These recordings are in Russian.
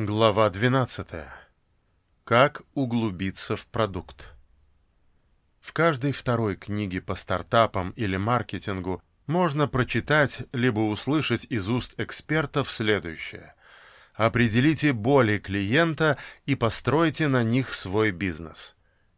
Глава 12. Как углубиться в продукт? В каждой второй книге по стартапам или маркетингу можно прочитать либо услышать из уст экспертов следующее. Определите боли клиента и постройте на них свой бизнес.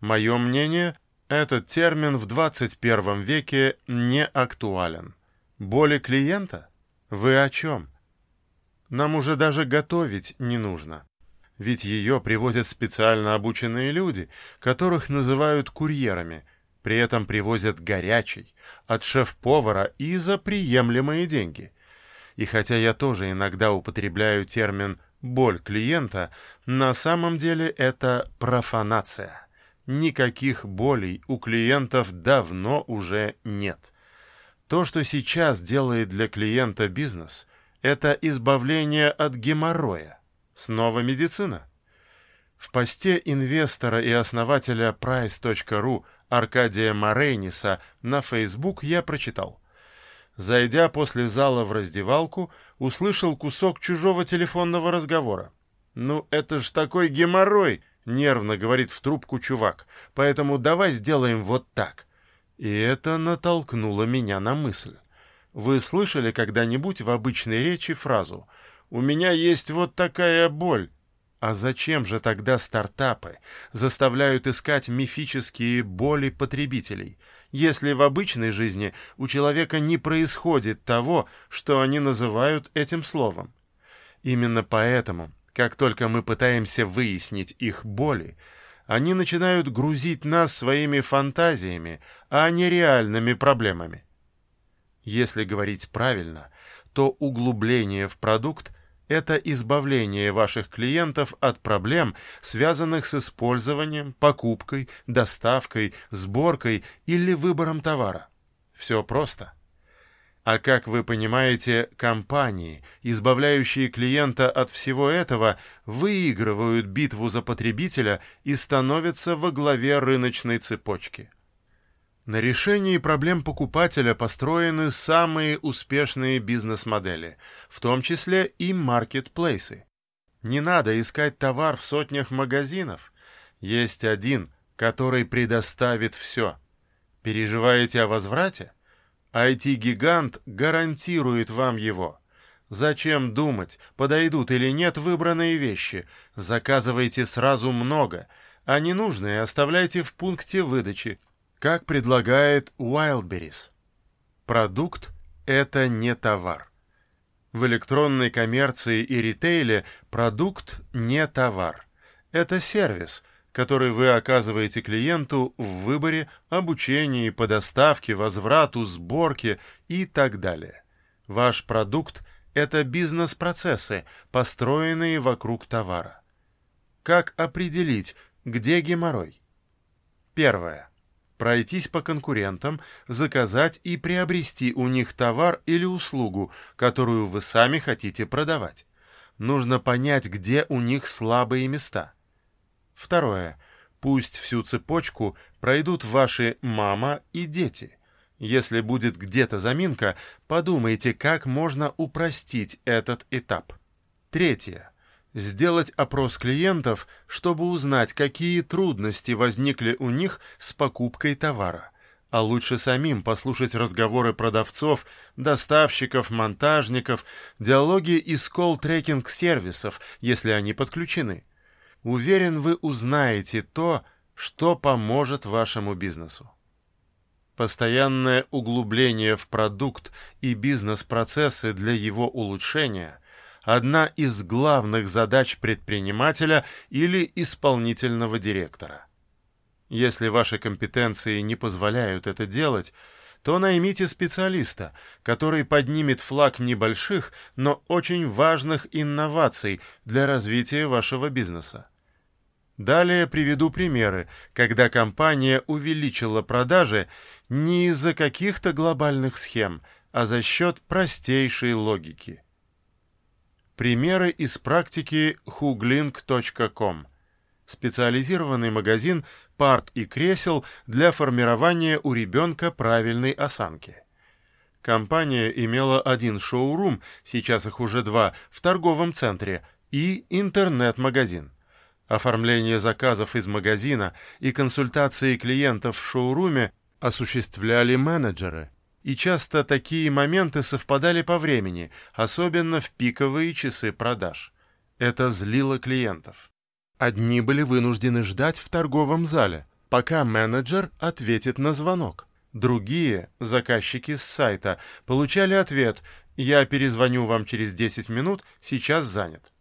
Мое мнение, этот термин в 21 веке не актуален. Боли клиента? Вы о чем? Нам уже даже готовить не нужно. Ведь ее привозят специально обученные люди, которых называют курьерами, при этом привозят горячий, от шеф-повара и за приемлемые деньги. И хотя я тоже иногда употребляю термин «боль клиента», на самом деле это профанация. Никаких болей у клиентов давно уже нет. То, что сейчас делает для клиента бизнес – это избавление от геморроя. Снова медицина. В посте инвестора и основателя Price.ru Аркадия Морейниса на Facebook я прочитал. Зайдя после зала в раздевалку, услышал кусок чужого телефонного разговора. «Ну, это ж такой геморрой!» — нервно говорит в трубку чувак. «Поэтому давай сделаем вот так». И это натолкнуло меня на мысль. Вы слышали когда-нибудь в обычной речи фразу «У меня есть вот такая боль»? А зачем же тогда стартапы заставляют искать мифические боли потребителей, если в обычной жизни у человека не происходит того, что они называют этим словом? Именно поэтому, как только мы пытаемся выяснить их боли, они начинают грузить нас своими фантазиями, а не реальными проблемами. Если говорить правильно, то углубление в продукт – это избавление ваших клиентов от проблем, связанных с использованием, покупкой, доставкой, сборкой или выбором товара. Все просто. А как вы понимаете, компании, избавляющие клиента от всего этого, выигрывают битву за потребителя и становятся во главе рыночной цепочки. На решении проблем покупателя построены самые успешные бизнес-модели, в том числе и маркетплейсы. Не надо искать товар в сотнях магазинов. Есть один, который предоставит все. Переживаете о возврате? IT-гигант гарантирует вам его. Зачем думать, подойдут или нет выбранные вещи? Заказывайте сразу много, а ненужные оставляйте в пункте выдачи – как предлагает Wildberries. Продукт – это не товар. В электронной коммерции и ритейле продукт не товар. Это сервис, который вы оказываете клиенту в выборе, обучении, по доставке, возврату, сборке и так далее. Ваш продукт – это бизнес-процессы, построенные вокруг товара. Как определить, где геморрой? Первое пройтись по конкурентам, заказать и приобрести у них товар или услугу, которую вы сами хотите продавать. Нужно понять, где у них слабые места. Второе. Пусть всю цепочку пройдут ваши мама и дети. Если будет где-то заминка, подумайте, как можно упростить этот этап. Третье сделать опрос клиентов, чтобы узнать, какие трудности возникли у них с покупкой товара. А лучше самим послушать разговоры продавцов, доставщиков, монтажников, диалоги из колл-трекинг-сервисов, если они подключены. Уверен, вы узнаете то, что поможет вашему бизнесу. Постоянное углубление в продукт и бизнес-процессы для его улучшения – одна из главных задач предпринимателя или исполнительного директора. Если ваши компетенции не позволяют это делать, то наймите специалиста, который поднимет флаг небольших, но очень важных инноваций для развития вашего бизнеса. Далее приведу примеры, когда компания увеличила продажи не из-за каких-то глобальных схем, а за счет простейшей логики. Примеры из практики huglink.com. Специализированный магазин парт и кресел для формирования у ребенка правильной осанки. Компания имела один шоурум, сейчас их уже два, в торговом центре, и интернет-магазин. Оформление заказов из магазина и консультации клиентов в шоуруме осуществляли менеджеры. И часто такие моменты совпадали по времени, особенно в пиковые часы продаж. Это злило клиентов. Одни были вынуждены ждать в торговом зале, пока менеджер ответит на звонок. Другие, заказчики с сайта, получали ответ «Я перезвоню вам через 10 минут, сейчас занят».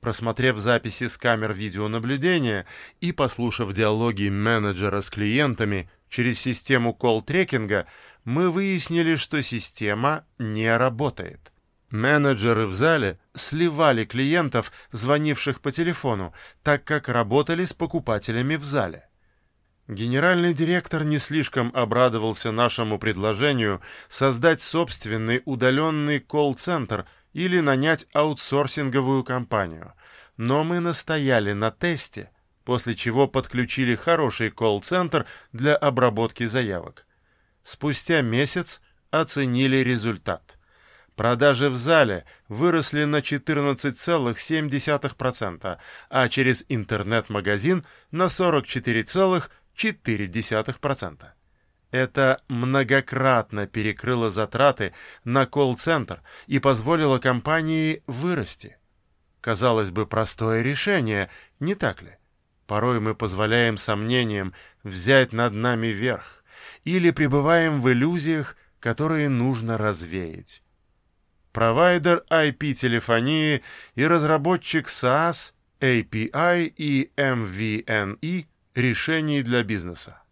Просмотрев записи с камер видеонаблюдения и послушав диалоги менеджера с клиентами через систему колл-трекинга, мы выяснили, что система не работает. Менеджеры в зале сливали клиентов, звонивших по телефону, так как работали с покупателями в зале. Генеральный директор не слишком обрадовался нашему предложению создать собственный удаленный колл-центр или нанять аутсорсинговую компанию, но мы настояли на тесте, после чего подключили хороший колл-центр для обработки заявок. Спустя месяц оценили результат. Продажи в зале выросли на 14,7%, а через интернет-магазин на 44,5%. 0,4%. Это многократно перекрыло затраты на колл-центр и позволило компании вырасти. Казалось бы, простое решение, не так ли? Порой мы позволяем сомнениям взять над нами верх или пребываем в иллюзиях, которые нужно развеять. Провайдер IP-телефонии и разработчик SaaS, API и MVNE решений для бизнеса.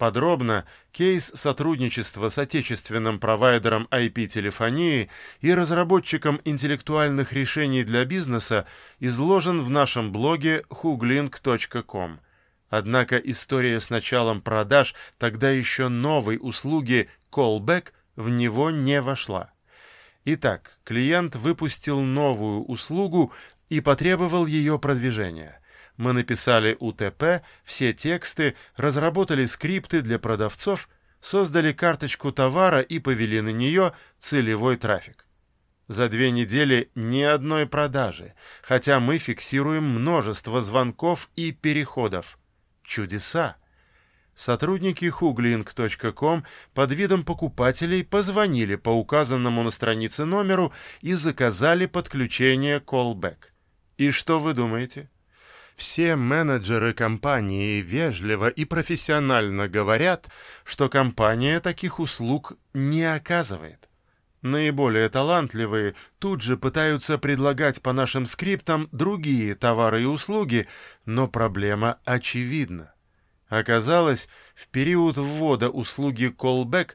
Подробно кейс сотрудничества с отечественным провайдером IP-телефонии и разработчиком интеллектуальных решений для бизнеса изложен в нашем блоге huglink.com. Однако история с началом продаж тогда еще новой услуги Callback в него не вошла. Итак, клиент выпустил новую услугу и потребовал ее продвижения. Мы написали УТП, все тексты, разработали скрипты для продавцов, создали карточку товара и повели на нее целевой трафик. За две недели ни одной продажи, хотя мы фиксируем множество звонков и переходов. Чудеса! Сотрудники huglink.com под видом покупателей позвонили по указанному на странице номеру и заказали подключение callback. И что вы думаете? Все менеджеры компании вежливо и профессионально говорят, что компания таких услуг не оказывает. Наиболее талантливые тут же пытаются предлагать по нашим скриптам другие товары и услуги, но проблема очевидна. Оказалось, в период ввода услуги callback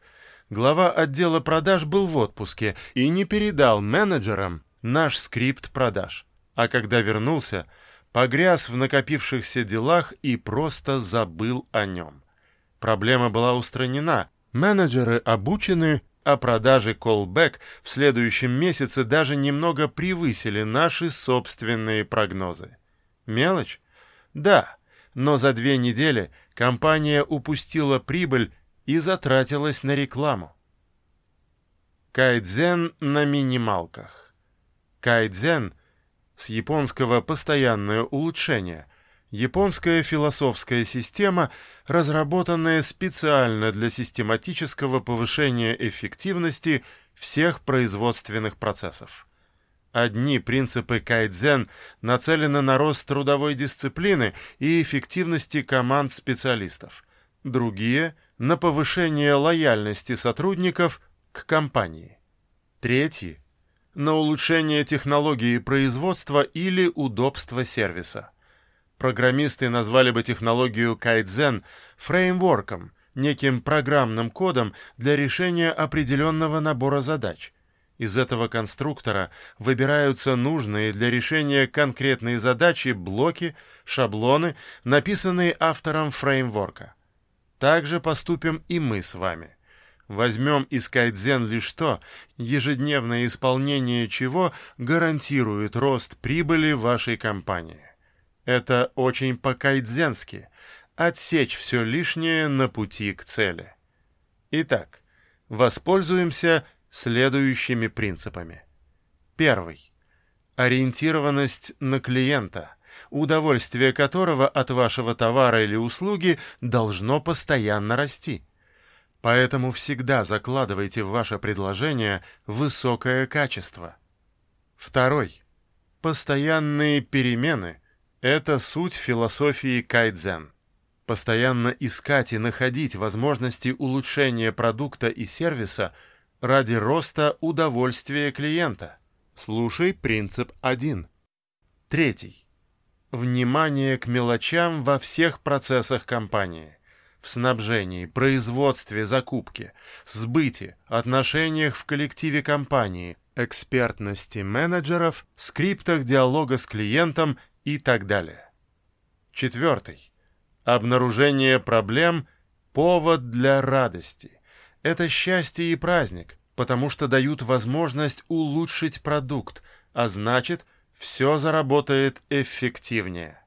глава отдела продаж был в отпуске и не передал менеджерам наш скрипт продаж. А когда вернулся, погряз в накопившихся делах и просто забыл о нем. Проблема была устранена, менеджеры обучены, а продажи callback в следующем месяце даже немного превысили наши собственные прогнозы. Мелочь? Да, но за две недели компания упустила прибыль и затратилась на рекламу. Кайдзен на минималках. Кайдзен — с японского «постоянное улучшение», японская философская система, разработанная специально для систематического повышения эффективности всех производственных процессов. Одни принципы кайдзен нацелены на рост трудовой дисциплины и эффективности команд специалистов, другие — на повышение лояльности сотрудников к компании. Третьи на улучшение технологии производства или удобства сервиса. Программисты назвали бы технологию кайдзен фреймворком, неким программным кодом для решения определенного набора задач. Из этого конструктора выбираются нужные для решения конкретной задачи блоки, шаблоны, написанные автором фреймворка. Также поступим и мы с вами. Возьмем из кайдзен лишь то, ежедневное исполнение чего гарантирует рост прибыли вашей компании. Это очень по-кайдзенски – отсечь все лишнее на пути к цели. Итак, воспользуемся следующими принципами. Первый. Ориентированность на клиента, удовольствие которого от вашего товара или услуги должно постоянно расти. Поэтому всегда закладывайте в ваше предложение высокое качество. Второй. Постоянные перемены – это суть философии кайдзен. Постоянно искать и находить возможности улучшения продукта и сервиса ради роста удовольствия клиента. Слушай принцип 1. Третий. Внимание к мелочам во всех процессах компании. В снабжении, производстве, закупке, сбыте, отношениях в коллективе компании, экспертности менеджеров, скриптах диалога с клиентом и так далее. Четвертый. Обнаружение проблем – повод для радости. Это счастье и праздник, потому что дают возможность улучшить продукт, а значит, все заработает эффективнее.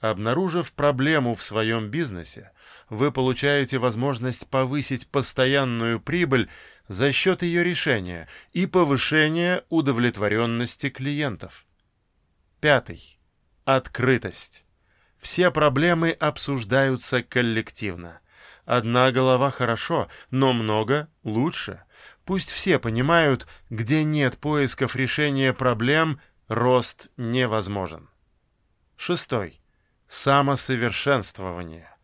Обнаружив проблему в своем бизнесе, вы получаете возможность повысить постоянную прибыль за счет ее решения и повышения удовлетворенности клиентов. Пятый. Открытость. Все проблемы обсуждаются коллективно. Одна голова хорошо, но много лучше. Пусть все понимают, где нет поисков решения проблем, рост невозможен. Шестой. Самосовершенствование.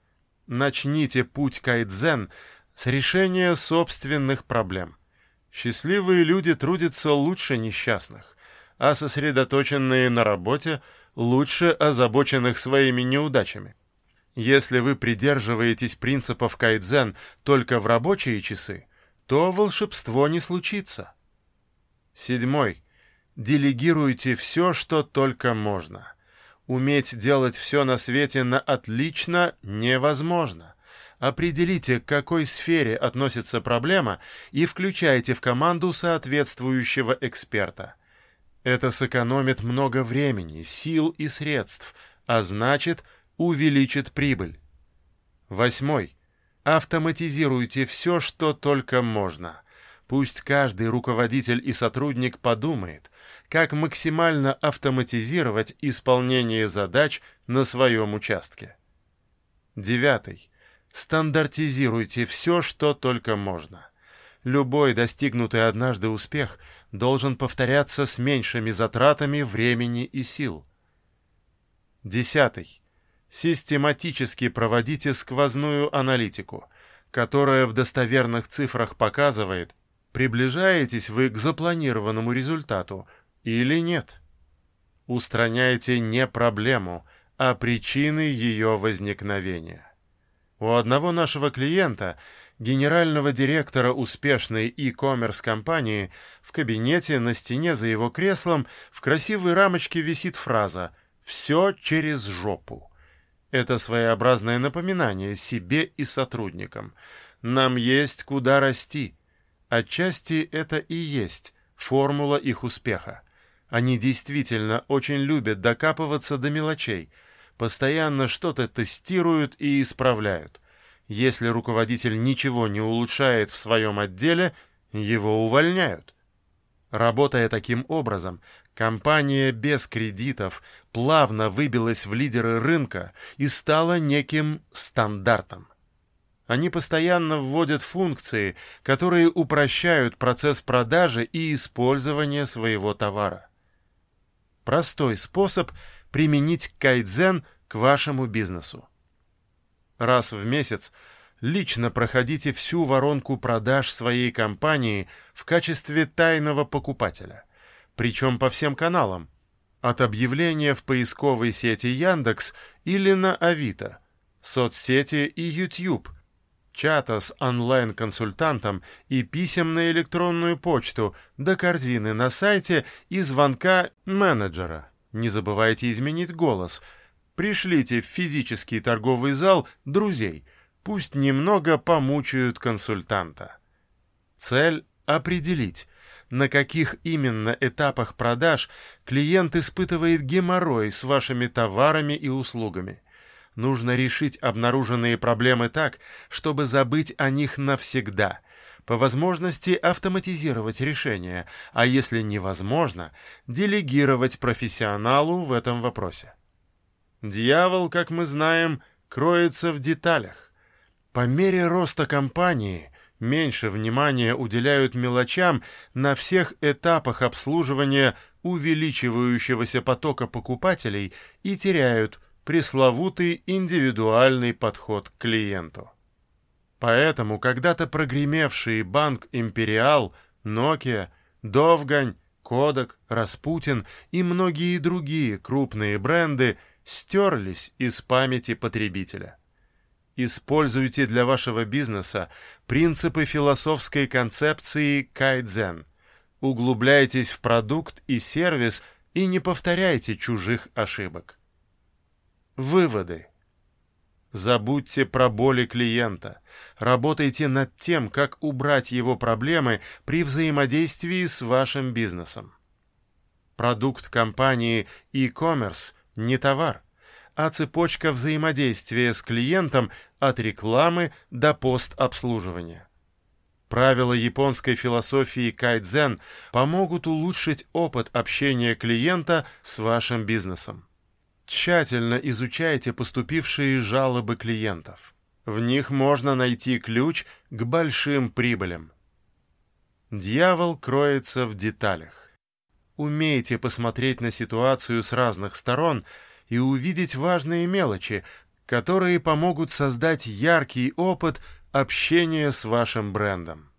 Начните путь кайдзен с решения собственных проблем. Счастливые люди трудятся лучше несчастных, а сосредоточенные на работе лучше озабоченных своими неудачами. Если вы придерживаетесь принципов кайдзен только в рабочие часы, то волшебство не случится. Седьмой. Делегируйте все, что только можно. Уметь делать все на свете на отлично невозможно. Определите, к какой сфере относится проблема, и включайте в команду соответствующего эксперта. Это сэкономит много времени, сил и средств, а значит, увеличит прибыль. Восьмой. Автоматизируйте все, что только можно. Пусть каждый руководитель и сотрудник подумает, как максимально автоматизировать исполнение задач на своем участке. Девятый. Стандартизируйте все, что только можно. Любой достигнутый однажды успех должен повторяться с меньшими затратами времени и сил. Десятый. Систематически проводите сквозную аналитику, которая в достоверных цифрах показывает, приближаетесь вы к запланированному результату или нет. Устраняйте не проблему, а причины ее возникновения. У одного нашего клиента, генерального директора успешной e-commerce компании, в кабинете на стене за его креслом в красивой рамочке висит фраза «Все через жопу». Это своеобразное напоминание себе и сотрудникам. Нам есть куда расти. Отчасти это и есть формула их успеха. Они действительно очень любят докапываться до мелочей, постоянно что-то тестируют и исправляют. Если руководитель ничего не улучшает в своем отделе, его увольняют. Работая таким образом, компания без кредитов плавно выбилась в лидеры рынка и стала неким стандартом. Они постоянно вводят функции, которые упрощают процесс продажи и использования своего товара. Простой способ применить кайдзен к вашему бизнесу. Раз в месяц лично проходите всю воронку продаж своей компании в качестве тайного покупателя, причем по всем каналам, от объявления в поисковой сети Яндекс или на Авито, соцсети и YouTube, чата с онлайн-консультантом и писем на электронную почту до корзины на сайте и звонка менеджера. Не забывайте изменить голос. Пришлите в физический торговый зал друзей – Пусть немного помучают консультанта. Цель — определить, на каких именно этапах продаж клиент испытывает геморрой с вашими товарами и услугами. Нужно решить обнаруженные проблемы так, чтобы забыть о них навсегда, по возможности автоматизировать решения, а если невозможно, делегировать профессионалу в этом вопросе. Дьявол, как мы знаем, кроется в деталях. По мере роста компании меньше внимания уделяют мелочам на всех этапах обслуживания увеличивающегося потока покупателей и теряют пресловутый индивидуальный подход к клиенту. Поэтому когда-то прогремевшие банк «Империал», «Nokia», «Довгань», «Кодек», «Распутин» и многие другие крупные бренды стерлись из памяти потребителя. Используйте для вашего бизнеса принципы философской концепции кайдзен. Углубляйтесь в продукт и сервис и не повторяйте чужих ошибок. Выводы. Забудьте про боли клиента. Работайте над тем, как убрать его проблемы при взаимодействии с вашим бизнесом. Продукт компании e-commerce не товар, а цепочка взаимодействия с клиентом от рекламы до постобслуживания. Правила японской философии кайдзен помогут улучшить опыт общения клиента с вашим бизнесом. Тщательно изучайте поступившие жалобы клиентов. В них можно найти ключ к большим прибылям. Дьявол кроется в деталях. Умейте посмотреть на ситуацию с разных сторон и увидеть важные мелочи, которые помогут создать яркий опыт общения с вашим брендом.